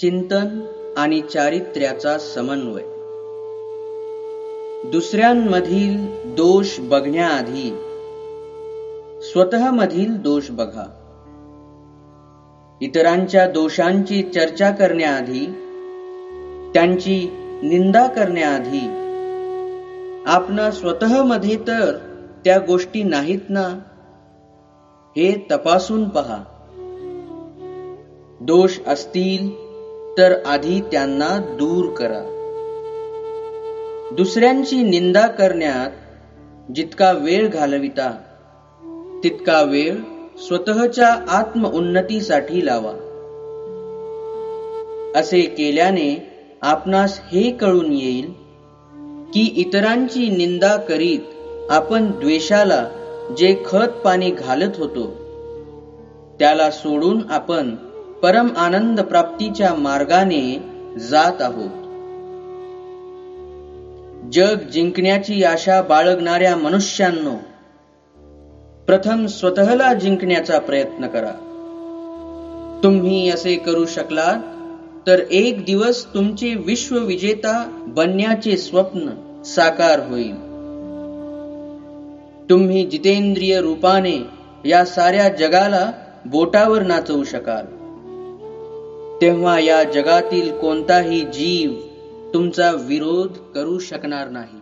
चिंतन आणि चारित्र्याचा समन्वय. दुसऱ्यांमधील दोष बघण्याआधी स्वतःमधील दोष बघा. इतरांच्या दोषांची चर्चा करण्याआधी त्यांची निंदा करण्याआधी आपणा स्वतःमध्ये तर त्या गोष्टी नाहीत ना? हे तपासून पहा. दोष असतील तर आधी त्यांना दूर करा. दुसऱ्यांची निंदा करण्यात जितका वेळ घालविता तितका वेळ स्वतःच्या आत्मउन्नतीसाठी लावा. असे केल्याने आपणास हे कळून येईल की इतरांची निंदा करीत आपण द्वेषाला जे खत पाणी घालत होतो त्याला सोडून आपण परम आनंद प्राप्तीच्या मार्गाने जात आहोत जग जिंकण्याची आशा बाळगणाऱ्या मनुष्यांनो प्रथम स्वतःला जिंकण्याचा प्रयत्न करा. तुम्ही असे करू शकलात तर एक दिवस तुमचे विश्वविजेता बनण्याचे स्वप्न साकार होईल. तुम्ही जितेंद्रिय रूपाने या साऱ्या जगाला बोटावर नाचवू शकाल. तेव्हा या जगातील कोणताही जीव तुमचा विरोध करू शकणार नाही.